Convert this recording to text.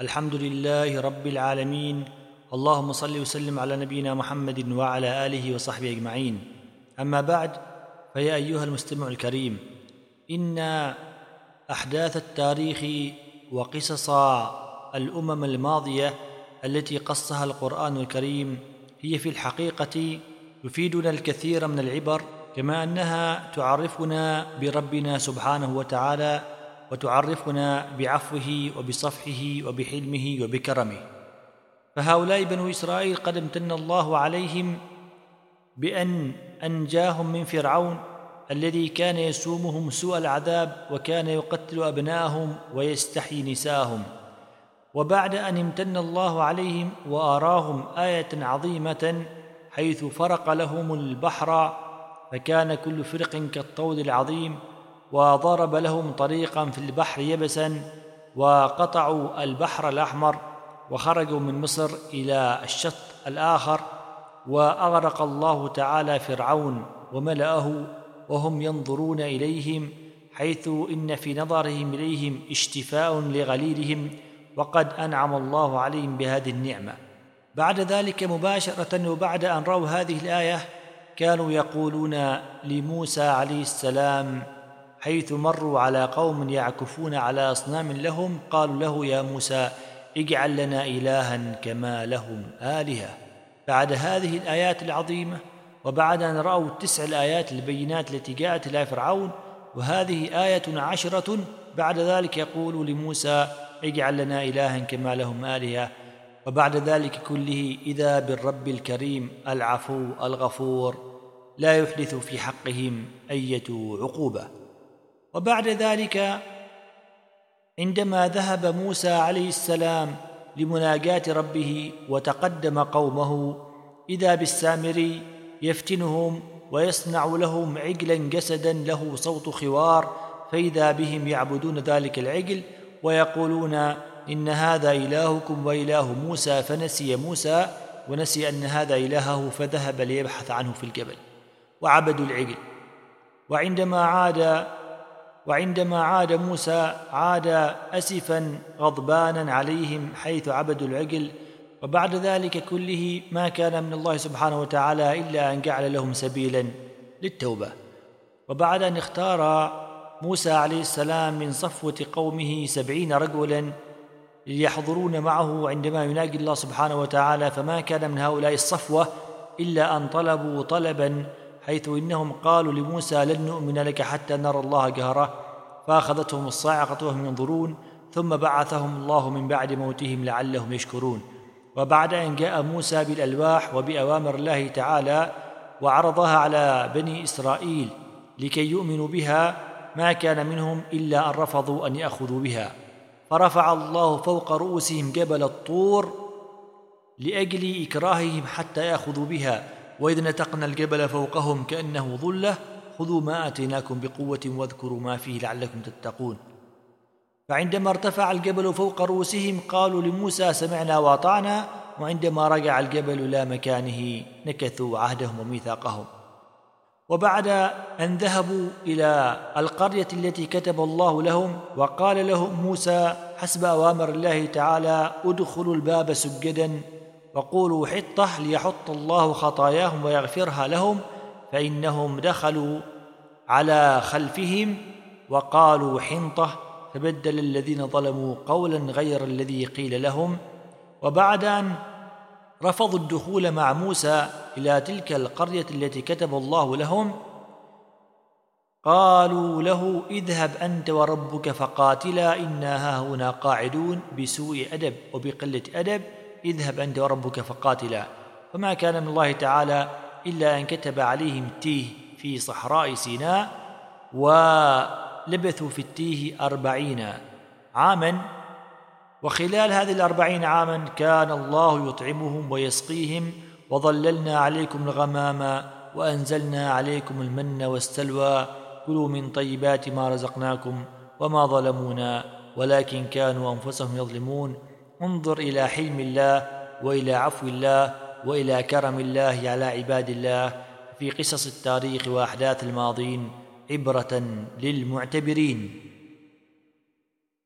الحمد لله رب العالمين. اللهم صل وسلم على نبينا محمد وعلى آله وصحبه أجمعين. أما بعد فيا أيها المستمع الكريم إن أحداث التاريخ وقصص الأمم الماضية التي قصها القرآن الكريم هي في الحقيقة تفيدنا الكثير من العبر كما أنها تعرفنا بربنا سبحانه وتعالى وتعرفنا بعفوه وبصفحه وبحلمه وبكرمه. فهؤلاء بنو إسرائيل قد امتن الله عليهم بأن أنجاهم من فرعون الذي كان يسومهم سوء العذاب وكان يقتل أبناءهم ويستحيي نساهم. وبعد أن امتن الله عليهم وأراهم آية عظيمة حيث فرق لهم البحر فكان كل فرق كالطود العظيم وضرب لهم طريقا في البحر يبسا وقطعوا البحر الأحمر وخرجوا من مصر إلى الشط الآخر وأغرق الله تعالى فرعون وملأه وهم ينظرون إليهم حيث إن في نظرهم إليهم اشتفاء لغليلهم وقد أنعم الله عليهم بهذه النعمة. بعد ذلك مباشرة وبعد أن رأوا هذه الآية كانوا يقولون لموسى عليه السلام حيث مروا على قوم يعكفون على أصنام لهم قالوا له يا موسى اجعل لنا إلها كما لهم آلهة. بعد هذه الآيات العظيمة وبعد أن رأوا التسع الآيات البينات التي جاءت إلى فرعون وهذه آية عشرة بعد ذلك يقول لموسى اجعل لنا إلها كما لهم آلهة. وبعد ذلك كله إذا بالرب الكريم العفو الغفور لا يحدث في حقهم أية عقوبة. وبعد ذلك عندما ذهب موسى عليه السلام لمناجاة ربه وتقدم قومه إذا بالسامري يفتنهم ويصنع لهم عجلا جسدا له صوت خوار فإذا بهم يعبدون ذلك العجل ويقولون إن هذا إلهكم وإله موسى فنسي موسى ونسي أن هذا إلهه فذهب ليبحث عنه في الجبل وعبدوا العجل. وعندما عاد وعندما عاد موسى عاد اسفا غضبانا عليهم حيث عبدوا العقل وبعد ذلك كله ما كان من الله سبحانه وتعالى إلا أن جعل لهم سبيلا للتوبة. وبعد أن اختار موسى عليه السلام من صفوة قومه سبعين رجلا ليحضرون معه عندما يناجي الله سبحانه وتعالى فما كان من هؤلاء الصفوة إلا أن طلبوا طلبا حيث إنهم قالوا لموسى لن نؤمن لك حتى نرى الله جهرة فأخذتهم الصاعقة وهم ينظرون ثم بعثهم الله من بعد موتهم لعلهم يشكرون. وبعد أن جاء موسى بالألواح وبأوامر الله تعالى وعرضها على بني إسرائيل لكي يؤمنوا بها ما كان منهم إلا أن رفضوا أن يأخذوا بها. فرفع الله فوق رؤوسهم جبل الطور لأجل إكراههم حتى يأخذوا بها. وإذ نتقنا الجبل فوقهم كأنه ظلة خذوا ما آتيناكم بقوة واذكروا ما فيه لعلكم تتقون. فعندما ارتفع الجبل فوق رؤوسهم قالوا لموسى سمعنا وأطعنا وعندما رجع الجبل إلى مكانه نكثوا عهدهم وميثاقهم. وبعد أن ذهبوا إلى القرية التي كتب الله لهم وقال لهم موسى حسب أوامر الله تعالى ادخلوا الباب سجدا وقولوا حطة ليحط الله خطاياهم ويغفرها لهم فإنهم دخلوا على خلفهم وقالوا حنطة فبدل الذين ظلموا قولا غير الذي قيل لهم وبعد أن رفضوا الدخول مع موسى إلى تلك القرية التي كتب الله لهم قالوا له اذهب أنت وربك فقاتلا إنا هاهنا قاعدون بسوء أدب وبقلة أدب اذهب أنت وربك فقاتلا. فما كان من الله تعالى إلا أن كتب عليهم التيه في صحراء سيناء ولبثوا في التيه أربعين عاما. وخلال هذه الأربعين عاما كان الله يطعمهم ويسقيهم. وظللنا عليكم الغمام وأنزلنا عليكم المن والسلوى. كلوا من طيبات ما رزقناكم وما ظلمونا. ولكن كانوا أنفسهم يظلمون. انظر إلى حلم الله وإلى عفو الله وإلى كرم الله على عباد الله في قصص التاريخ وأحداث الماضين عبرة للمعتبرين.